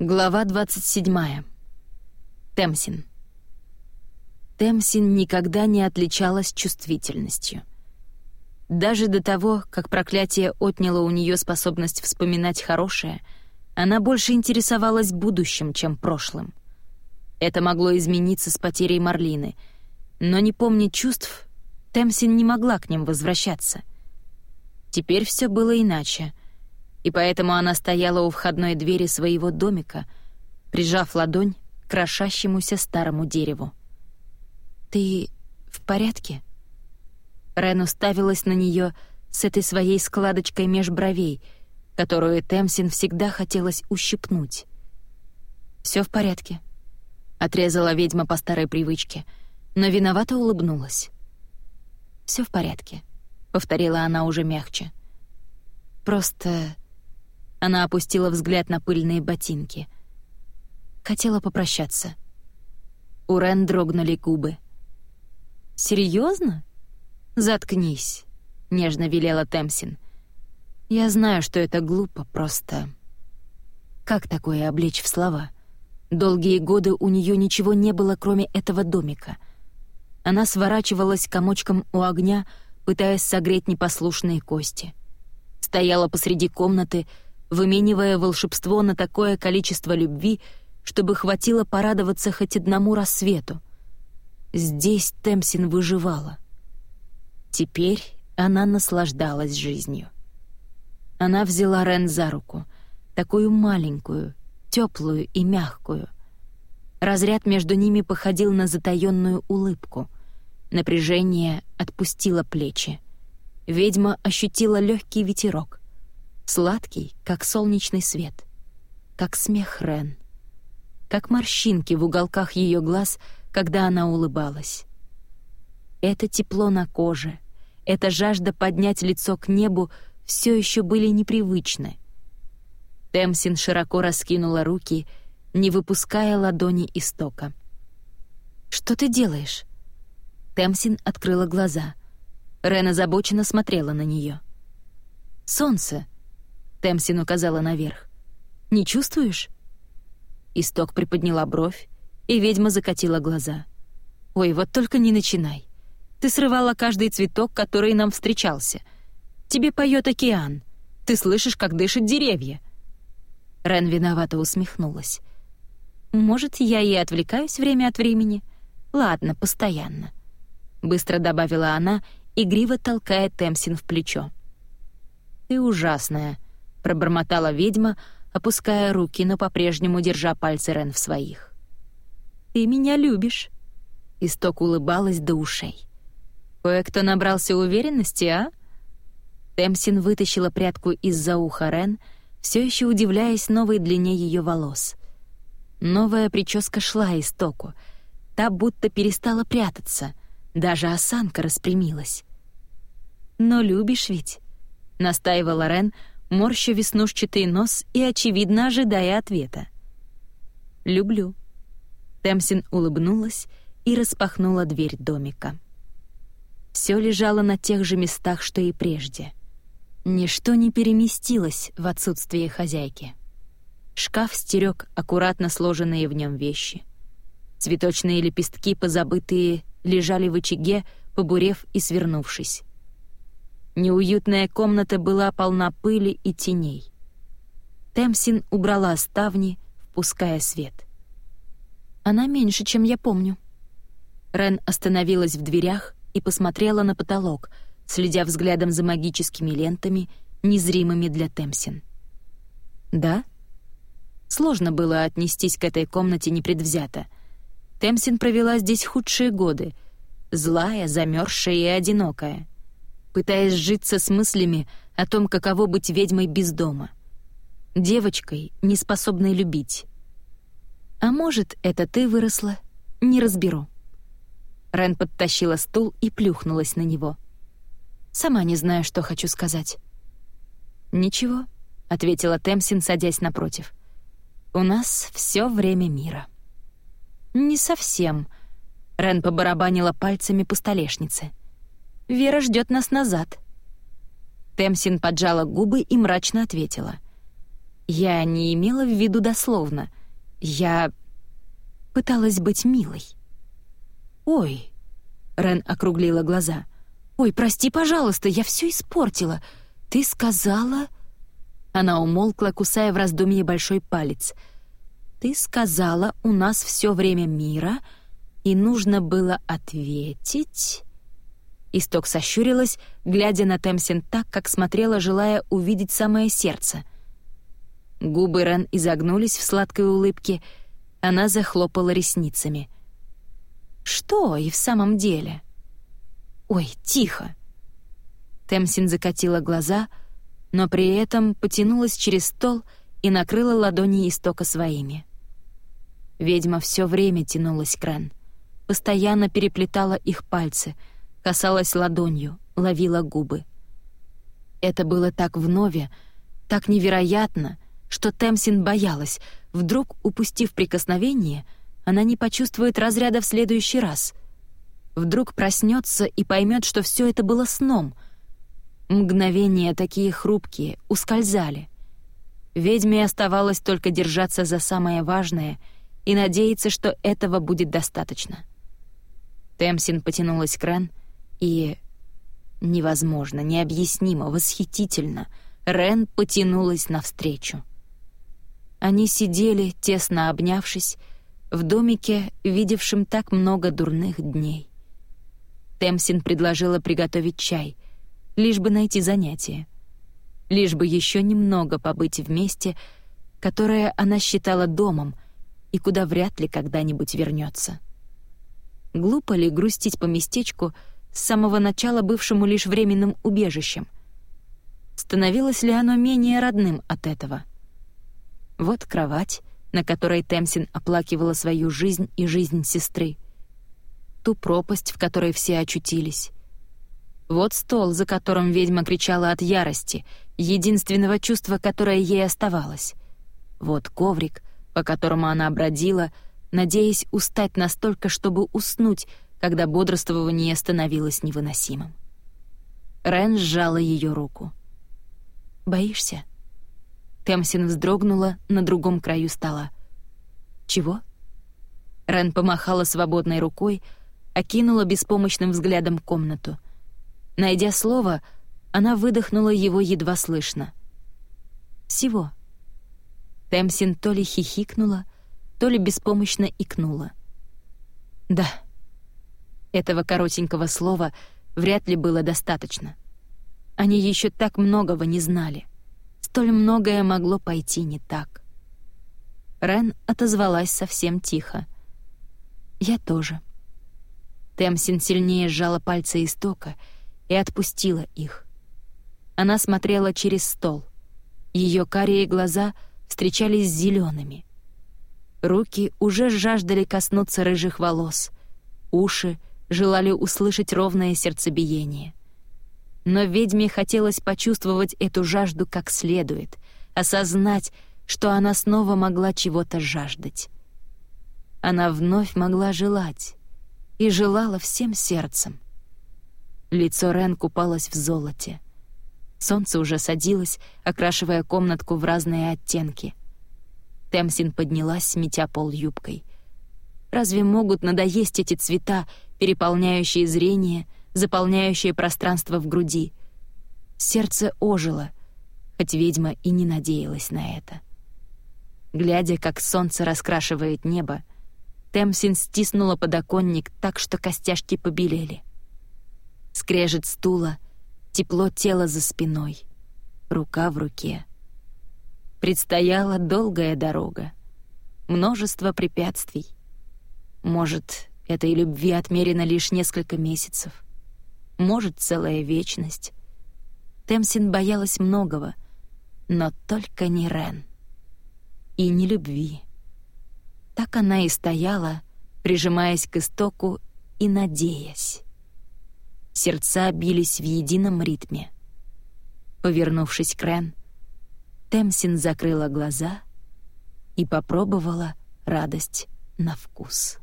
Глава 27. Темсин. Темсин никогда не отличалась чувствительностью. Даже до того, как проклятие отняло у нее способность вспоминать хорошее, она больше интересовалась будущим, чем прошлым. Это могло измениться с потерей Марлины, но не помня чувств, Темсин не могла к ним возвращаться. Теперь все было иначе — и поэтому она стояла у входной двери своего домика, прижав ладонь к крошащемуся старому дереву. «Ты в порядке?» Рен уставилась на нее с этой своей складочкой меж бровей, которую Темсин всегда хотелось ущипнуть. Все в порядке», — отрезала ведьма по старой привычке, но виновато улыбнулась. Все в порядке», — повторила она уже мягче. «Просто она опустила взгляд на пыльные ботинки. Хотела попрощаться. У Рен дрогнули губы. «Серьезно? Заткнись», — нежно велела Темсин. «Я знаю, что это глупо, просто...» Как такое облечь в слова? Долгие годы у нее ничего не было, кроме этого домика. Она сворачивалась комочком у огня, пытаясь согреть непослушные кости. Стояла посреди комнаты, выменивая волшебство на такое количество любви, чтобы хватило порадоваться хоть одному рассвету. Здесь Темсин выживала. Теперь она наслаждалась жизнью. Она взяла Рен за руку, такую маленькую, теплую и мягкую. Разряд между ними походил на затаённую улыбку. Напряжение отпустило плечи. Ведьма ощутила легкий ветерок сладкий, как солнечный свет, как смех Рен, как морщинки в уголках ее глаз, когда она улыбалась. Это тепло на коже, эта жажда поднять лицо к небу все еще были непривычны. Темсин широко раскинула руки, не выпуская ладони истока. «Что ты делаешь?» Темсин открыла глаза. Рен озабоченно смотрела на нее. «Солнце!» Темсин указала наверх. «Не чувствуешь?» Исток приподняла бровь, и ведьма закатила глаза. «Ой, вот только не начинай. Ты срывала каждый цветок, который нам встречался. Тебе поет океан. Ты слышишь, как дышат деревья». Рен виновато усмехнулась. «Может, я и отвлекаюсь время от времени? Ладно, постоянно». Быстро добавила она, игриво толкая Темсин в плечо. «Ты ужасная», — пробормотала ведьма, опуская руки, но по-прежнему держа пальцы Рен в своих. «Ты меня любишь», — Исток улыбалась до ушей. «Кое-кто набрался уверенности, а?» Темсин вытащила прядку из-за уха Рен, все еще удивляясь новой длине ее волос. Новая прическа шла истоку. Та будто перестала прятаться, даже осанка распрямилась. «Но любишь ведь?» — настаивала Рен, морща веснушчатый нос и, очевидно, ожидая ответа. «Люблю». Темсин улыбнулась и распахнула дверь домика. Все лежало на тех же местах, что и прежде. Ничто не переместилось в отсутствие хозяйки. Шкаф стерег аккуратно сложенные в нем вещи. Цветочные лепестки, позабытые, лежали в очаге, побурев и свернувшись. Неуютная комната была полна пыли и теней. Темсин убрала ставни, впуская свет. «Она меньше, чем я помню». Рен остановилась в дверях и посмотрела на потолок, следя взглядом за магическими лентами, незримыми для Темсин. «Да?» Сложно было отнестись к этой комнате непредвзято. Темсин провела здесь худшие годы, злая, замерзшая и одинокая — пытаясь сжиться с мыслями о том, каково быть ведьмой без дома. Девочкой, не способной любить. А может, это ты выросла? Не разберу. Рен подтащила стул и плюхнулась на него. Сама не знаю, что хочу сказать. «Ничего», — ответила Темсин, садясь напротив. «У нас все время мира». «Не совсем», — Рен побарабанила пальцами по столешнице. Вера ждет нас назад». Темсин поджала губы и мрачно ответила. Я не имела в виду дословно. Я пыталась быть милой. «Ой!» — Рен округлила глаза. «Ой, прости, пожалуйста, я все испортила. Ты сказала...» Она умолкла, кусая в раздумье большой палец. «Ты сказала, у нас все время мира, и нужно было ответить...» Исток сощурилась, глядя на Темсин так, как смотрела, желая увидеть самое сердце. Губы Рен изогнулись в сладкой улыбке, она захлопала ресницами. «Что и в самом деле?» «Ой, тихо!» Темсин закатила глаза, но при этом потянулась через стол и накрыла ладони истока своими. Ведьма все время тянулась к Рен, постоянно переплетала их пальцы — касалась ладонью, ловила губы. Это было так вновь, так невероятно, что Темсин боялась, вдруг, упустив прикосновение, она не почувствует разряда в следующий раз. Вдруг проснется и поймет, что все это было сном. Мгновения такие хрупкие, ускользали. Ведьме оставалось только держаться за самое важное и надеяться, что этого будет достаточно. Темсин потянулась к Рен, и... Невозможно, необъяснимо, восхитительно. Рен потянулась навстречу. Они сидели, тесно обнявшись, в домике, видевшем так много дурных дней. Темсин предложила приготовить чай, лишь бы найти занятие. Лишь бы еще немного побыть вместе, которое она считала домом и куда вряд ли когда-нибудь вернется. Глупо ли грустить по местечку, с самого начала бывшему лишь временным убежищем. Становилось ли оно менее родным от этого? Вот кровать, на которой Темсин оплакивала свою жизнь и жизнь сестры. Ту пропасть, в которой все очутились. Вот стол, за которым ведьма кричала от ярости, единственного чувства, которое ей оставалось. Вот коврик, по которому она бродила, надеясь устать настолько, чтобы уснуть, когда бодрствование становилось невыносимым. Рен сжала ее руку. «Боишься?» Темсин вздрогнула на другом краю стола. «Чего?» Рен помахала свободной рукой, окинула беспомощным взглядом комнату. Найдя слово, она выдохнула его едва слышно. «Всего». Темсин то ли хихикнула, то ли беспомощно икнула. «Да». Этого коротенького слова вряд ли было достаточно. Они еще так многого не знали. Столь многое могло пойти не так. Рен отозвалась совсем тихо. «Я тоже». Темсин сильнее сжала пальцы истока и отпустила их. Она смотрела через стол. Ее карие глаза встречались с зелеными. Руки уже жаждали коснуться рыжих волос. Уши желали услышать ровное сердцебиение. Но ведьме хотелось почувствовать эту жажду как следует, осознать, что она снова могла чего-то жаждать. Она вновь могла желать, и желала всем сердцем. Лицо Рен купалось в золоте. Солнце уже садилось, окрашивая комнатку в разные оттенки. Темсин поднялась, сметя пол юбкой. Разве могут надоесть эти цвета, переполняющие зрение, заполняющие пространство в груди? Сердце ожило, хоть ведьма и не надеялась на это. Глядя, как солнце раскрашивает небо, Темсин стиснула подоконник так, что костяшки побелели. Скрежет стула, тепло тела за спиной, рука в руке. Предстояла долгая дорога, множество препятствий, может, этой любви отмерено лишь несколько месяцев. Может, целая вечность. Темсин боялась многого, но только не Рен. И не любви. Так она и стояла, прижимаясь к истоку и надеясь. Сердца бились в едином ритме. Повернувшись к Рен, Темсин закрыла глаза и попробовала радость на вкус.